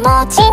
持ち